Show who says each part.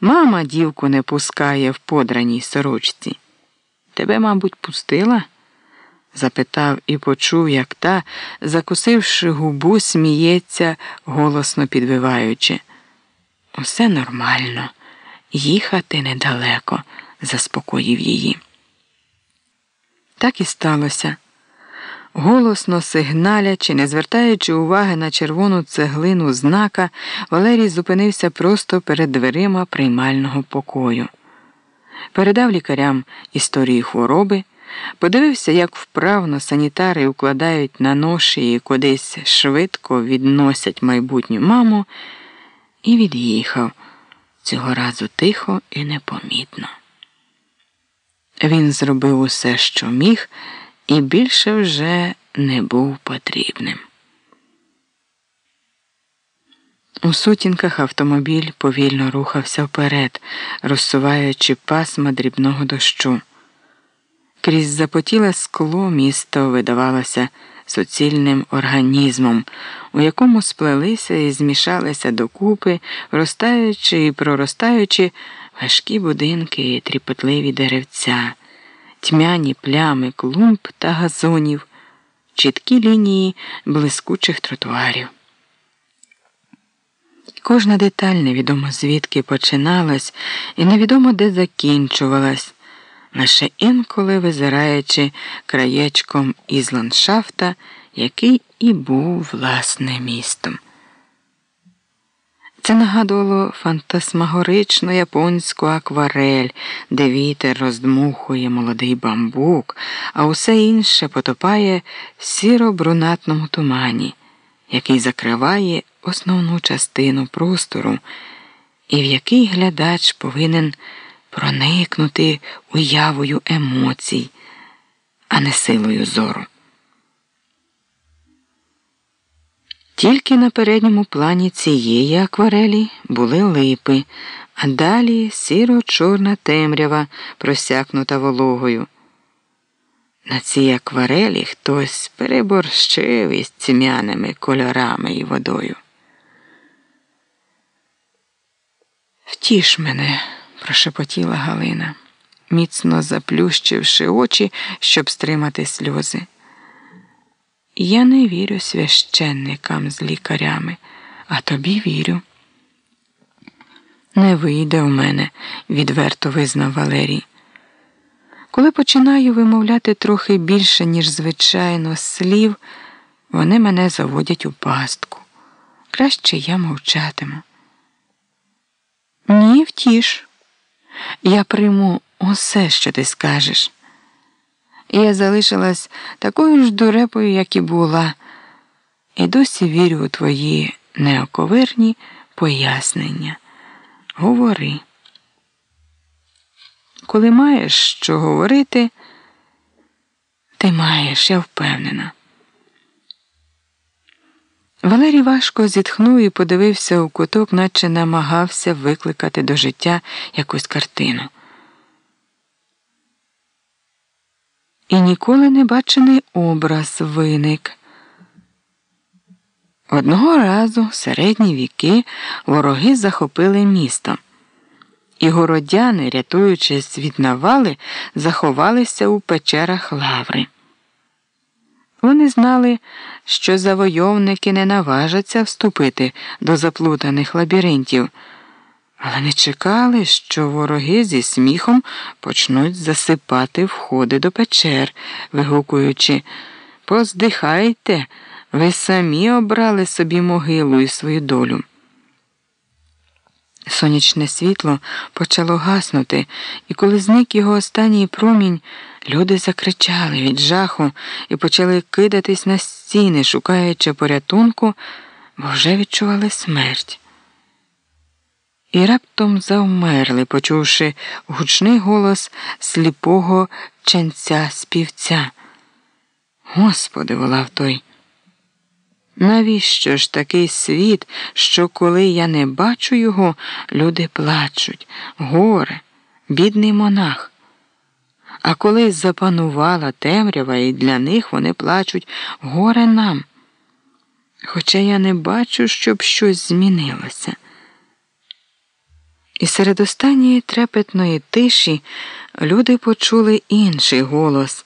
Speaker 1: Мама дівку не пускає в подраній сорочці. Тебе, мабуть, пустила? запитав і почув, як та, закусивши губу, сміється, голосно підвиваючи. Усе нормально, їхати недалеко, заспокоїв її. Так і сталося. Голосно сигналячи, не звертаючи уваги на червону цеглину знака, Валерій зупинився просто перед дверима приймального покою. Передав лікарям історії хвороби, подивився, як вправно санітари укладають на ноші і кудись швидко відносять майбутню маму, і від'їхав цього разу тихо і непомітно. Він зробив усе, що міг і більше вже не був потрібним. У сутінках автомобіль повільно рухався вперед, розсуваючи пасма дрібного дощу. Крізь запотіле скло місто видавалося суцільним організмом, у якому сплелися і змішалися докупи, ростаючи і проростаючи важкі будинки і тріпотливі деревця тьмяні плями клумб та газонів, чіткі лінії блискучих тротуарів. Кожна деталь невідомо звідки починалась і невідомо де закінчувалась, лише інколи визираючи краєчком із ландшафта, який і був власне містом. Це нагадувало фантасмагоричну японську акварель, де вітер роздмухує молодий бамбук, а усе інше потопає в сіро-брунатному тумані, який закриває основну частину простору, і в який глядач повинен проникнути уявою емоцій, а не силою зору. Тільки на передньому плані цієї акварелі були липи, а далі сіро-чорна темрява, просякнута вологою. На цій акварелі хтось переборщив із цім'яними кольорами і водою. Втіш мене, прошепотіла Галина, міцно заплющивши очі, щоб стримати сльози. Я не вірю священникам з лікарями, а тобі вірю. Не вийде в мене, відверто визнав Валерій. Коли починаю вимовляти трохи більше, ніж звичайно, слів, вони мене заводять у пастку. Краще я мовчатиму. Ні, втіш. Я прийму усе, що ти скажеш і я залишилась такою ж дурепою, як і була, і досі вірю у твої неоковирні пояснення. Говори. Коли маєш що говорити, ти маєш, я впевнена. Валерій важко зітхнув і подивився у куток, наче намагався викликати до життя якусь картину. І ніколи не бачений образ виник. Одного разу в середні віки вороги захопили місто, і городяни, рятуючись від навали, заховалися у печерах лаври. Вони знали, що завойовники не наважаться вступити до заплутаних лабіринтів але не чекали, що вороги зі сміхом почнуть засипати входи до печер, вигукуючи Поздихайте, ви самі обрали собі могилу і свою долю. Сонячне світло почало гаснути, і коли зник його останній промінь, люди закричали від жаху і почали кидатись на стіни, шукаючи порятунку, бо вже відчували смерть і раптом завмерли, почувши гучний голос сліпого ченця співця. Господи, волав той. Навіщо ж такий світ, що коли я не бачу його, люди плачуть, горе, бідний монах. А коли запанувала темрява, і для них вони плачуть горе нам. Хоча я не бачу, щоб щось змінилося. І серед останньої трепетної тиші люди почули інший голос.